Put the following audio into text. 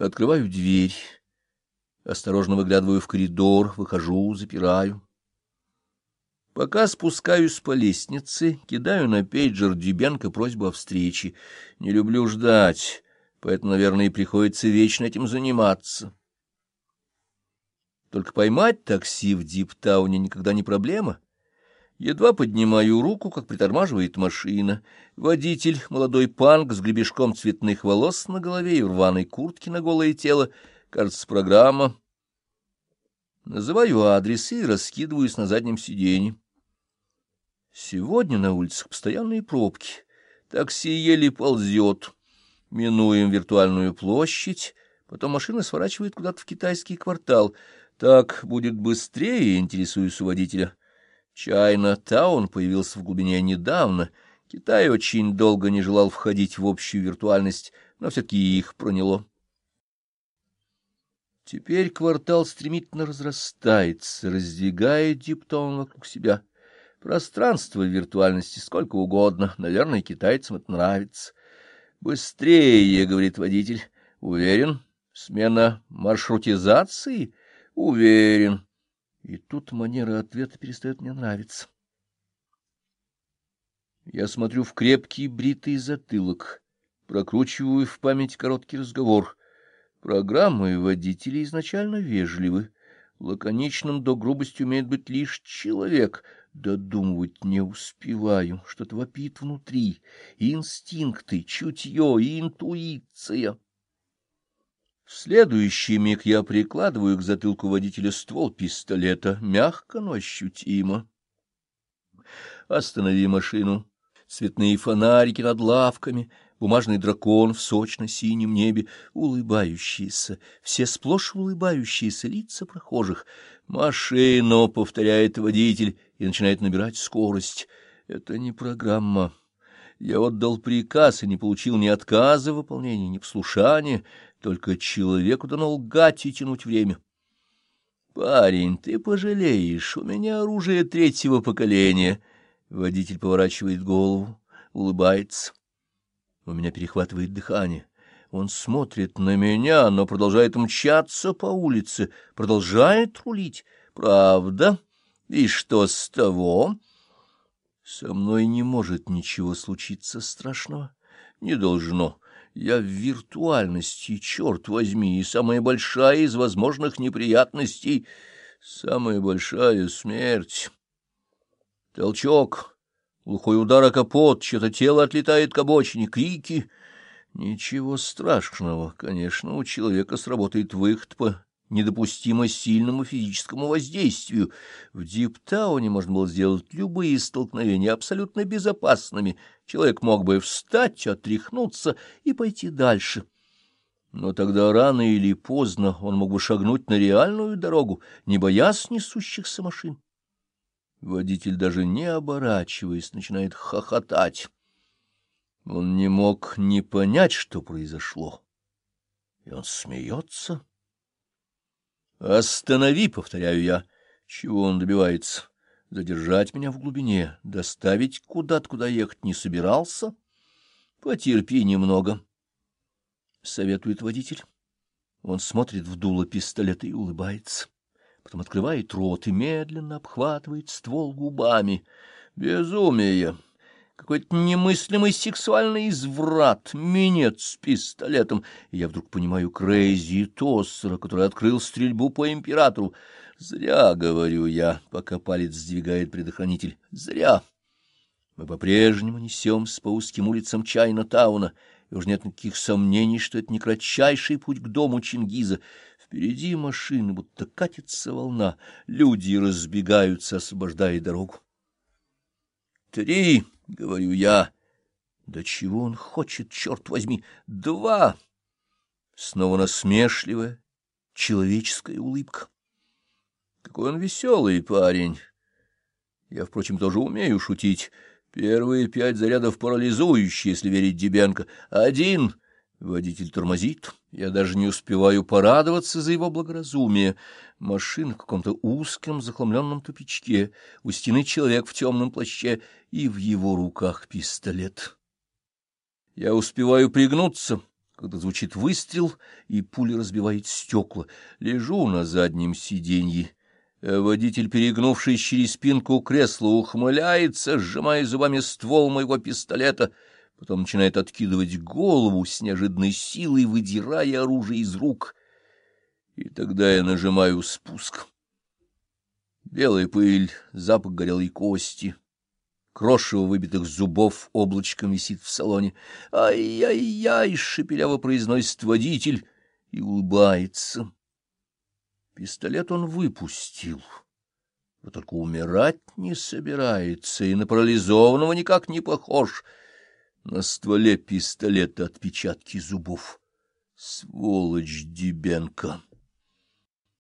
Открываю дверь. Осторожно выглядываю в коридор, выхожу, запираю. Пока спускаюсь по лестнице, кидаю на пейджер Дюбенко просьбу о встрече. Не люблю ждать, поэтому, наверное, и приходится вечно этим заниматься. Только поймать такси в Диптауне никогда не проблема. Едва поднимаю руку, как притормаживает машина. Водитель, молодой панк с гребешком цветных волос на голове и рваной куртки на голое тело. Кажется, программа. Называю адрес и раскидываюсь на заднем сиденье. Сегодня на улицах постоянные пробки. Такси еле ползет. Минуем виртуальную площадь, потом машина сворачивает куда-то в китайский квартал. Так будет быстрее, интересуюсь у водителя. Чайна-таун появился в глубине недавно. Китай очень долго не желал входить в общую виртуальность, но все-таки их проняло. Теперь квартал стремительно разрастается, раздвигая Диптаун вокруг себя. Пространство виртуальности сколько угодно, наверное, китайцам это нравится. «Быстрее», — говорит водитель. «Уверен? Смена маршрутизации?» «Уверен». И тут манера ответа перестает мне нравиться. Я смотрю в крепкий бритый затылок, прокручиваю в память короткий разговор. Программы водителей изначально вежливы. Лаконичным до грубости умеет быть лишь человек — Додумывать не успеваю, что-то вопит внутри. Инстинкты, чутье, интуиция. В следующий миг я прикладываю к затылку водителя ствол пистолета, мягко, но ощутимо. Останови машину. Цветные фонарики над лавками, бумажный дракон в сочно-синем небе, улыбающиеся, все сплошь улыбающиеся лица прохожих. «Машину!» — повторяет водитель и начинает набирать скорость. Это не программа. Я отдал приказ и не получил ни отказа в выполнении, ни послушания, только человеку дано лгать и тянуть время. «Парень, ты пожалеешь, у меня оружие третьего поколения». Водитель поворачивает голову, улыбается. У меня перехватывает дыхание. Он смотрит на меня, но продолжает мчаться по улице, продолжает рулить. Правда? И что с того? Со мной не может ничего случиться страшного. Не должно. Я в виртуальности, черт возьми, и самая большая из возможных неприятностей — самая большая смерть. Толчок, глухой удар о капот, чье-то тело отлетает к обочине, крики. Ничего страшного, конечно, у человека сработает выход по недопустимо сильному физическому воздействию. В Диптауне можно было сделать любые столкновения абсолютно безопасными. Человек мог бы встать, отряхнуться и пойти дальше. Но тогда рано или поздно он мог бы шагнуть на реальную дорогу, не боясь несущихся машин. Водитель, даже не оборачиваясь, начинает хохотать. Он не мог не понять, что произошло. И он смеется. «Останови!» — повторяю я. Чего он добивается? Задержать меня в глубине, доставить куда-то, куда ехать не собирался? Потерпи немного, — советует водитель. Он смотрит в дуло пистолета и улыбается. Потом открывает рот и медленно обхватывает ствол губами. Безумие! Какой-то немыслимый сексуальный изврат, минет с пистолетом. И я вдруг понимаю Крейзи Тоссера, который открыл стрельбу по императору. Зря, говорю я, пока палец сдвигает предохранитель. Зря. Мы по-прежнему несемся по узким улицам Чайна-тауна, и уж нет никаких сомнений, что это не кратчайший путь к дому Чингиза. Впереди машины, будто катится волна, люди разбегаются, освобождая дорогу. Три! — говорю я. Да чего он хочет, черт возьми? Два! Снова насмешливая, человеческая улыбка. Какой он веселый парень! Я, впрочем, тоже умею шутить. Первые пять зарядов парализующие, если верить Дебенко. Один Водитель тормозит. Я даже не успеваю порадоваться за его благоразумие. Машина в каком-то узком захламленном тупичке. У стены человек в темном плаще, и в его руках пистолет. Я успеваю пригнуться когда звучит выстрел, и пуля разбивает стекла. Лежу на заднем сиденье. Водитель, перегнувшись через спинку кресла, ухмыляется, сжимая зубами ствол моего пистолета, потом начинает откидывать голову с неожиданной силой, выдирая оружие из рук. И тогда я нажимаю спуск. Белая пыль, запах горелой кости, крошево выбитых зубов облачком висит в салоне. «Ай-яй-яй!» — шепеляво произносит водитель и улыбается. Пистолет он выпустил, но только умирать не собирается и на парализованного никак не похож. На стволе пистолета отпечатки зубов. Сволочь Дебенко!